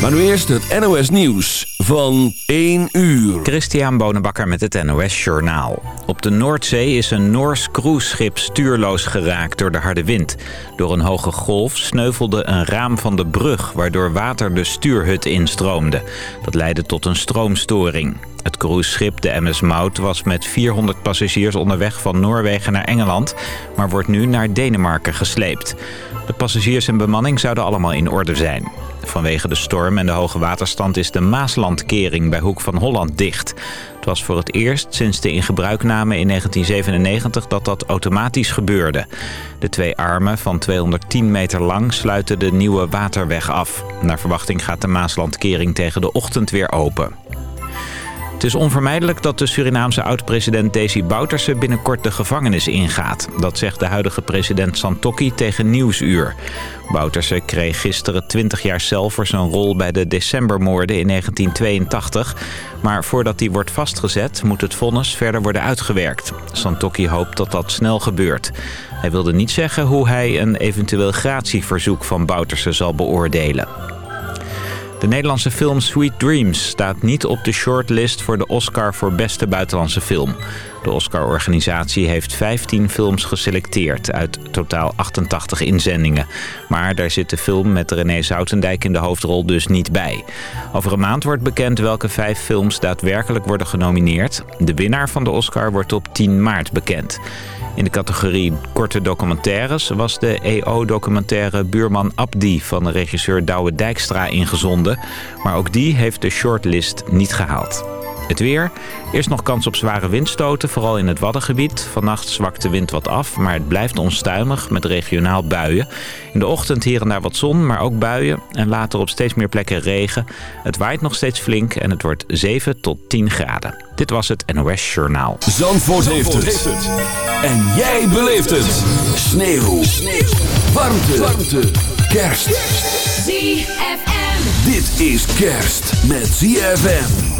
Maar nu eerst het NOS Nieuws van 1 uur. Christian Bonenbakker met het NOS Journaal. Op de Noordzee is een Noors cruiseschip stuurloos geraakt door de harde wind. Door een hoge golf sneuvelde een raam van de brug... waardoor water de stuurhut instroomde. Dat leidde tot een stroomstoring. Het cruiseschip, de MS Maud, was met 400 passagiers onderweg van Noorwegen naar Engeland... maar wordt nu naar Denemarken gesleept. De passagiers en bemanning zouden allemaal in orde zijn. Vanwege de storm en de hoge waterstand is de Maaslandkering bij Hoek van Holland dicht. Het was voor het eerst sinds de ingebruikname in 1997 dat dat automatisch gebeurde. De twee armen van 210 meter lang sluiten de nieuwe waterweg af. Naar verwachting gaat de Maaslandkering tegen de ochtend weer open. Het is onvermijdelijk dat de Surinaamse oud-president Desi Bouterse binnenkort de gevangenis ingaat. Dat zegt de huidige president Santokki tegen Nieuwsuur. Bouterse kreeg gisteren 20 jaar cel voor zijn rol bij de decembermoorden in 1982. Maar voordat die wordt vastgezet moet het vonnis verder worden uitgewerkt. Santokki hoopt dat dat snel gebeurt. Hij wilde niet zeggen hoe hij een eventueel gratieverzoek van Bouterse zal beoordelen. De Nederlandse film Sweet Dreams staat niet op de shortlist voor de Oscar voor beste buitenlandse film. De Oscar-organisatie heeft 15 films geselecteerd uit totaal 88 inzendingen. Maar daar zit de film met René Zoutendijk in de hoofdrol dus niet bij. Over een maand wordt bekend welke vijf films daadwerkelijk worden genomineerd. De winnaar van de Oscar wordt op 10 maart bekend. In de categorie korte documentaires was de EO-documentaire Buurman Abdi van regisseur Douwe Dijkstra ingezonden. Maar ook die heeft de shortlist niet gehaald. Het weer. Eerst nog kans op zware windstoten, vooral in het Waddengebied. Vannacht zwakt de wind wat af, maar het blijft onstuimig met regionaal buien. In de ochtend hier en daar wat zon, maar ook buien. En later op steeds meer plekken regen. Het waait nog steeds flink en het wordt 7 tot 10 graden. Dit was het NOS Journaal. Zandvoort, heeft, het. En jij beleeft het. Sneeuw. Sneeuw. Warmte. Warmte. Kerst. ZFM. Dit is kerst met ZFM.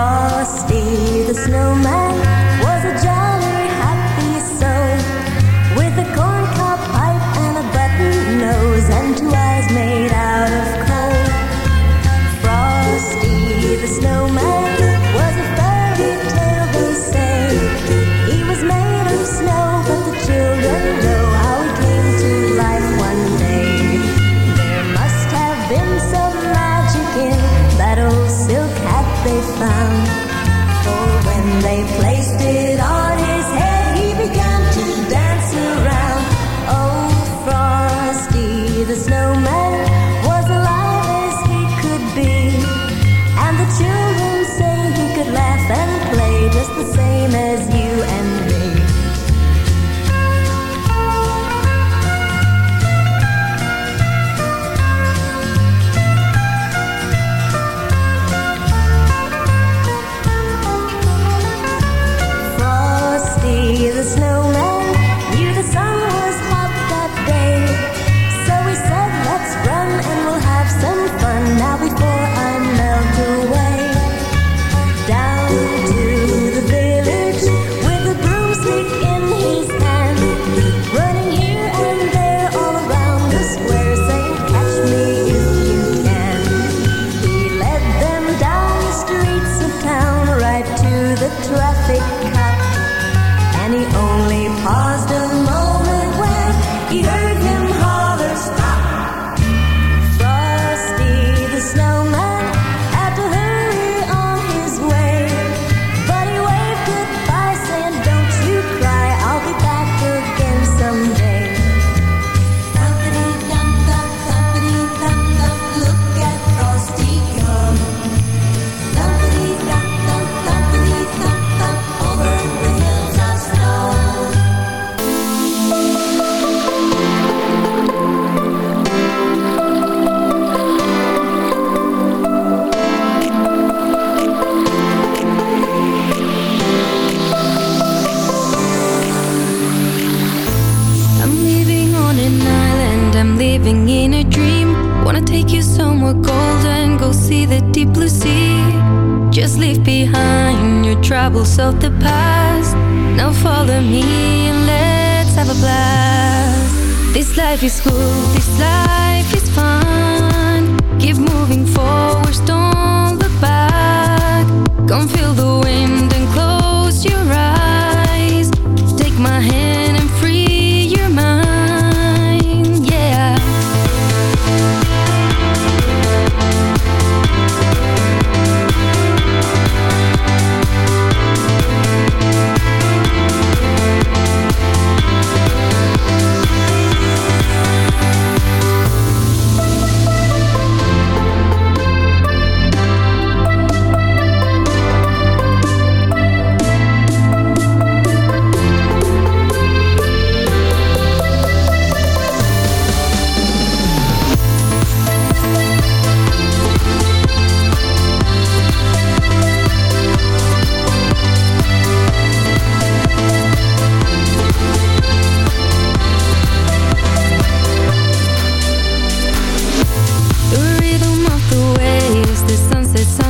Frosty the Snowman.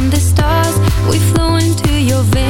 from the stars, we flew into your veins.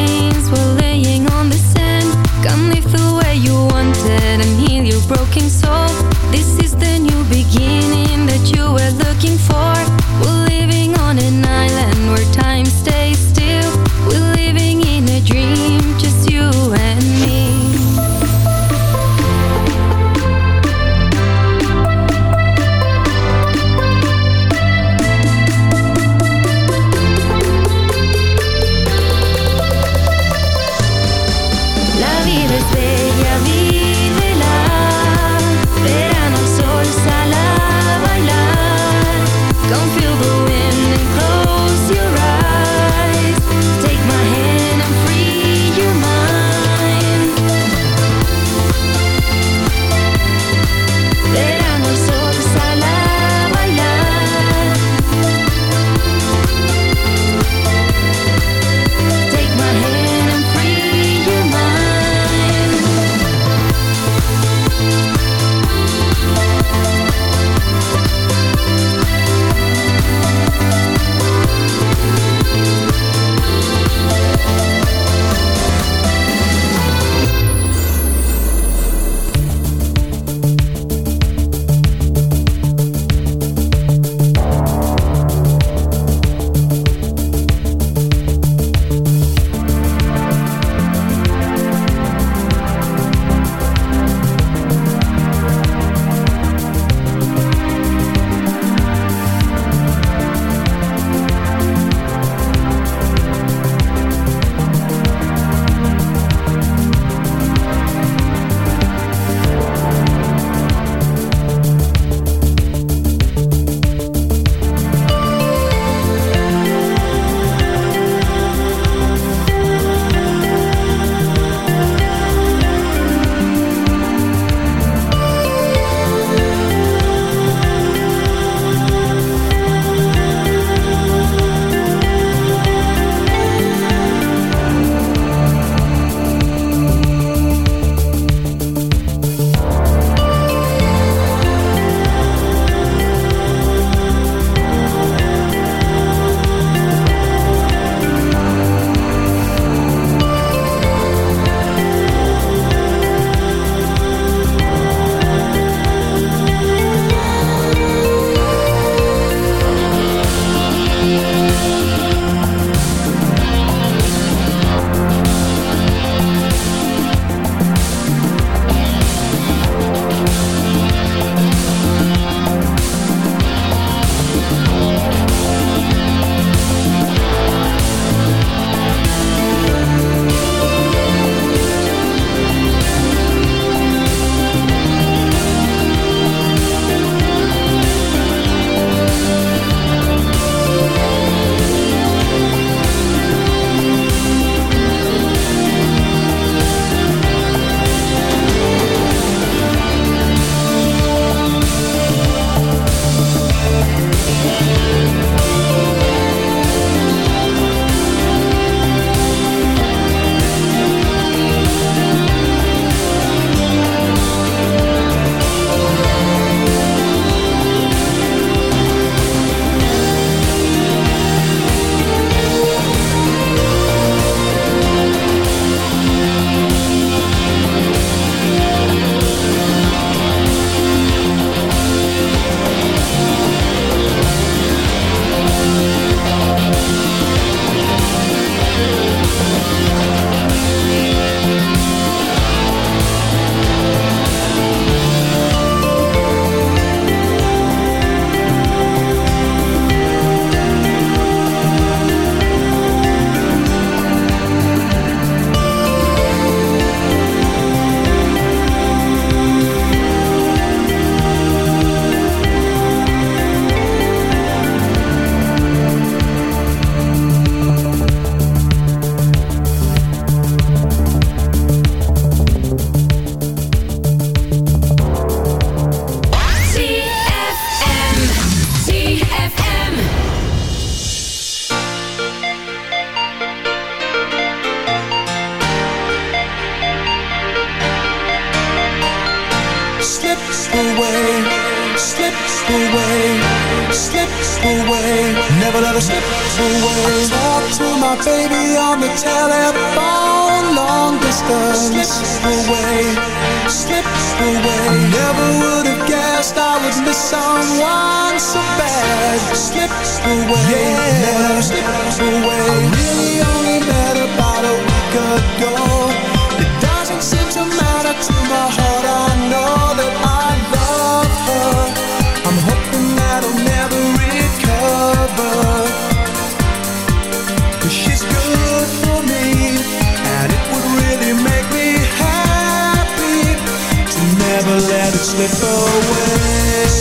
It slip away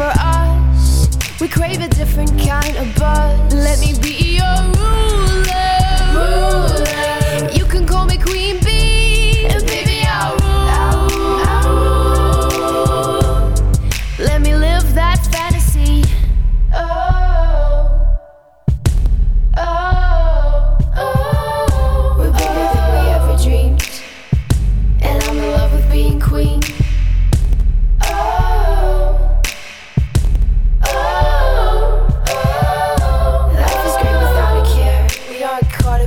for us. We crave a different kind of buzz. Let me be your room.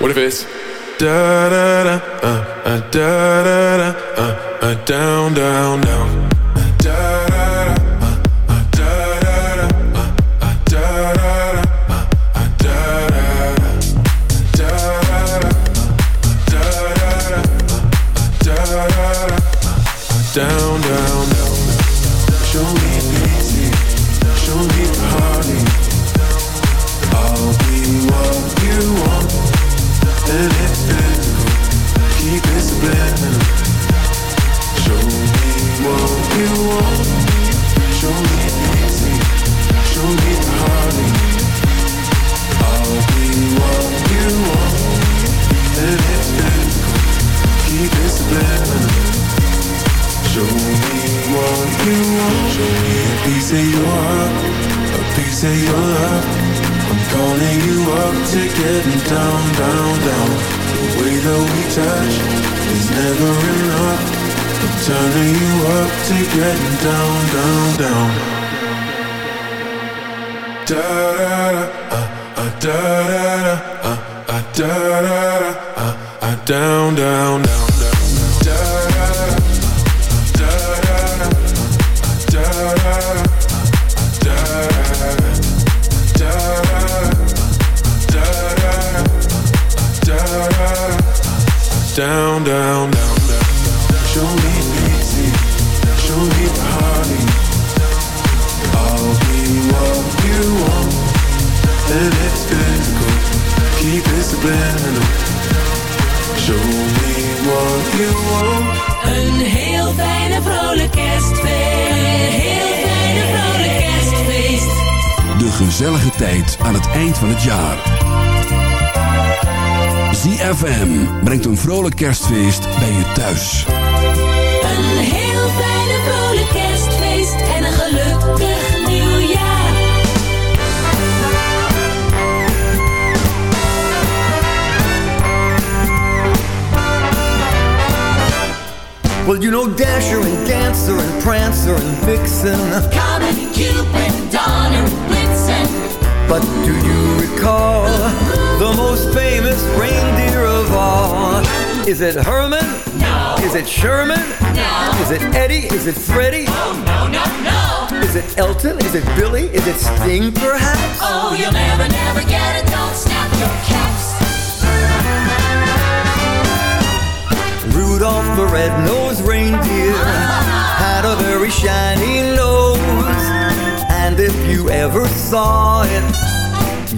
What if it's Da da da, da da brengt een vrolijk kerstfeest bij je thuis. Een heel fijne vrolijk kerstfeest. En een gelukkig nieuwjaar. Well, you know Dasher and Dancer and Prancer and Vixen. Comet and Cupid, Donner and Blitzen. But do you recall the most famous reindeer of all? Is it Herman? No. Is it Sherman? No. Is it Eddie? Is it Freddie? Oh, no, no, no. Is it Elton? Is it Billy? Is it Sting, perhaps? Oh, you'll never, never get it. Don't snap your caps. Rudolph the red-nosed reindeer had a very shiny nose. And if you ever saw it,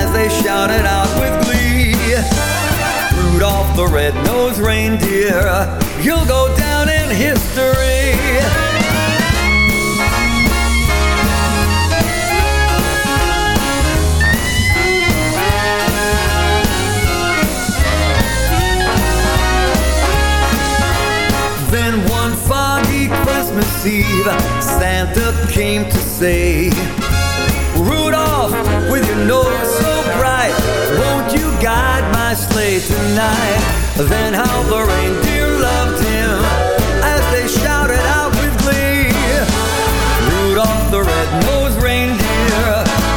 as they shouted out with glee. Rudolph the red-nosed reindeer, you'll go down in history. Then one foggy Christmas Eve, Santa came to say, tonight? Then how the reindeer loved him as they shouted out with glee. Rudolph the red-nosed reindeer,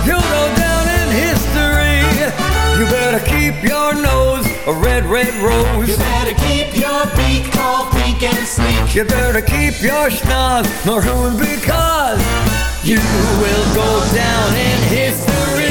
you'll go down in history. You better keep your nose a red, red rose. You better keep your beak all pink and sleek. You better keep your schnoz maroon because you will go down in history.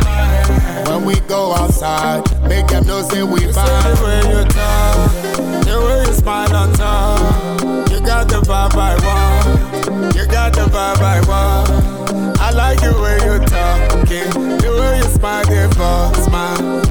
When we go outside, make them know say we bomb. The way you talk, the way you smile on top, you got the vibe I want. You got the vibe I want. I like the way you talking, the way you smile, the false smile.